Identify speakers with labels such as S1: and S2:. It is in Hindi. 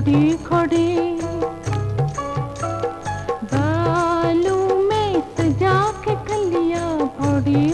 S1: खड़ी खड़ी। बालू में सजा के कलिया भरी।